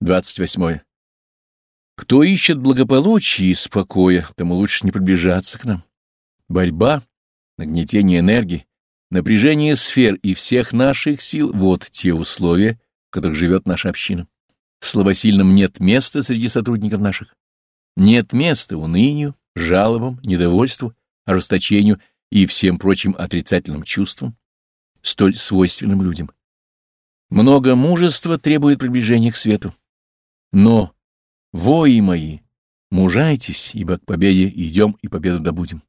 28. Кто ищет благополучия и спокоя, тому лучше не приближаться к нам. Борьба, нагнетение энергии, напряжение сфер и всех наших сил — вот те условия, в которых живет наша община. Слабосильным нет места среди сотрудников наших. Нет места унынию, жалобам, недовольству, ожесточению и всем прочим отрицательным чувствам, столь свойственным людям. Много мужества требует приближения к свету. Но, вои мои, мужайтесь, ибо к победе идем и победу добудем.